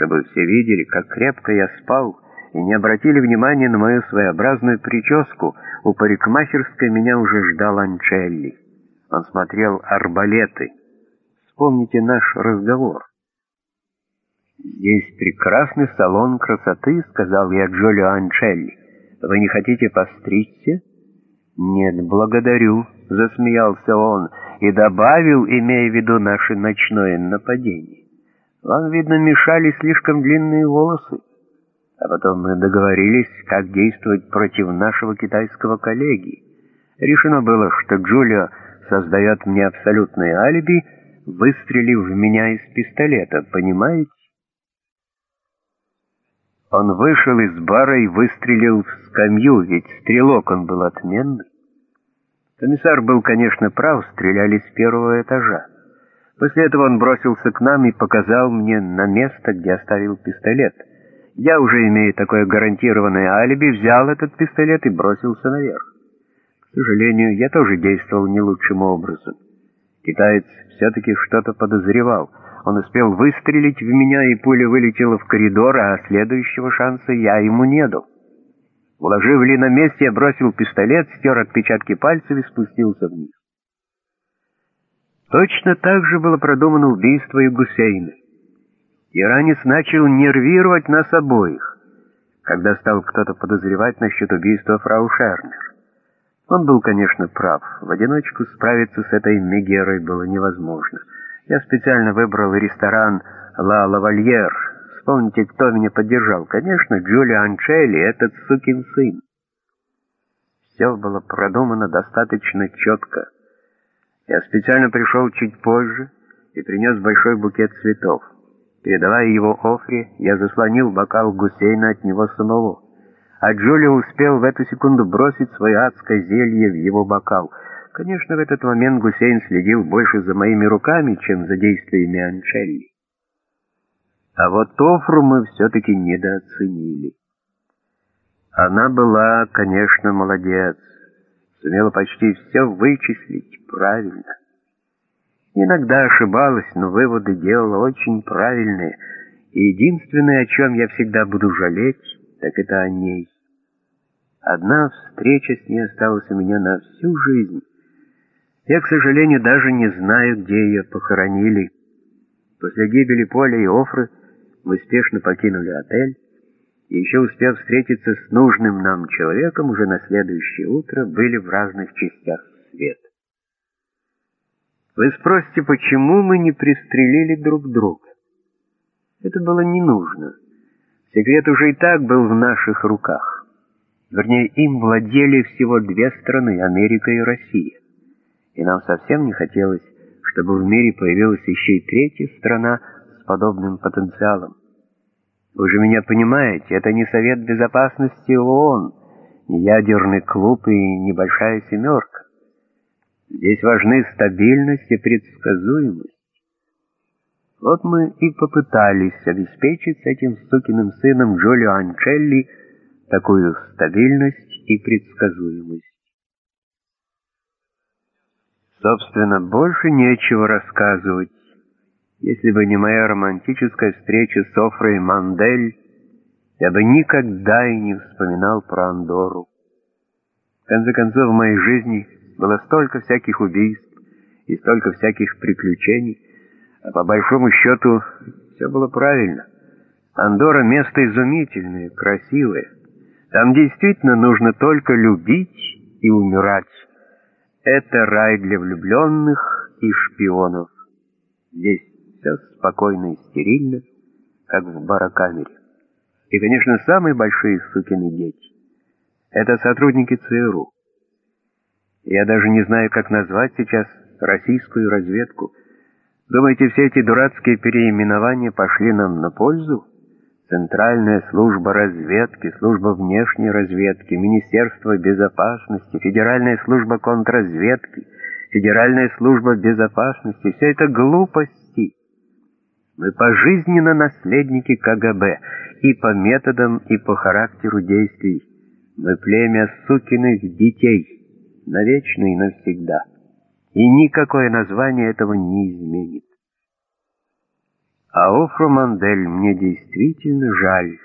чтобы все видели, как крепко я спал, и не обратили внимания на мою своеобразную прическу. У парикмахерской меня уже ждал Анчелли. Он смотрел арбалеты. Вспомните наш разговор. «Здесь прекрасный салон красоты», — сказал я Джолио Анчелли. «Вы не хотите постричься?» «Нет, благодарю», — засмеялся он и добавил, имея в виду наше ночное нападение. «Вам, видно, мешали слишком длинные волосы. А потом мы договорились, как действовать против нашего китайского коллеги. Решено было, что Джулио создает мне абсолютное алиби, выстрелив в меня из пистолета, понимаете? Он вышел из бара и выстрелил в скамью, ведь стрелок он был отменный. Комиссар был, конечно, прав, стреляли с первого этажа. После этого он бросился к нам и показал мне на место, где оставил пистолет. Я, уже имея такое гарантированное алиби, взял этот пистолет и бросился наверх. К сожалению, я тоже действовал не лучшим образом. Китаец все-таки что-то подозревал. Он успел выстрелить в меня, и пуля вылетела в коридор, а следующего шанса я ему не дал. Уложив Ли на месте, я бросил пистолет, стер отпечатки пальцев и спустился вниз. Точно так же было продумано убийство и Гусейна. Иранец начал нервировать нас обоих, когда стал кто-то подозревать насчет убийства фрау Шернер. Он был, конечно, прав. В одиночку справиться с этой Мегерой было невозможно. Я специально выбрал ресторан «Ла Лавальер». Вспомните, кто меня поддержал. Конечно, Джулио Анчелли, этот сукин сын. Все было продумано достаточно четко. Я специально пришел чуть позже и принес большой букет цветов. Передавая его Офре, я заслонил бокал Гусейна от него самого а Джулио успел в эту секунду бросить свое адское зелье в его бокал. Конечно, в этот момент Гусейн следил больше за моими руками, чем за действиями Анчелли. А вот Тофру мы все-таки недооценили. Она была, конечно, молодец, сумела почти все вычислить правильно. Иногда ошибалась, но выводы делала очень правильные, и единственное, о чем я всегда буду жалеть, так это о ней. Одна встреча с ней осталась у меня на всю жизнь. Я, к сожалению, даже не знаю, где ее похоронили. После гибели Поля и Офры мы спешно покинули отель, и еще успев встретиться с нужным нам человеком, уже на следующее утро были в разных частях света. Вы спросите, почему мы не пристрелили друг друга? Это было не нужно. Секрет уже и так был в наших руках. Вернее, им владели всего две страны, Америка и Россия. И нам совсем не хотелось, чтобы в мире появилась еще и третья страна с подобным потенциалом. Вы же меня понимаете, это не Совет Безопасности ООН, не ядерный клуб и небольшая семерка. Здесь важны стабильность и предсказуемость. Вот мы и попытались обеспечить с этим сукиным сыном Джолио Анчелли такую стабильность и предсказуемость. Собственно, больше нечего рассказывать. Если бы не моя романтическая встреча с Офрой Мандель, я бы никогда и не вспоминал про Андору. В конце концов, в моей жизни было столько всяких убийств и столько всяких приключений, а по большому счету все было правильно. Андора место изумительное, красивое. Там действительно нужно только любить и умирать. Это рай для влюбленных и шпионов. Здесь все спокойно и стерильно, как в барокамере. И, конечно, самые большие сукины дети — это сотрудники ЦРУ. Я даже не знаю, как назвать сейчас российскую разведку — Думаете, все эти дурацкие переименования пошли нам на пользу? Центральная служба разведки, служба внешней разведки, Министерство безопасности, Федеральная служба контрразведки, Федеральная служба безопасности — все это глупости. Мы пожизненно наследники КГБ и по методам, и по характеру действий. Мы племя сукиных детей, навечно и навсегда и никакое название этого не изменит. А Офру Мандель мне действительно жаль.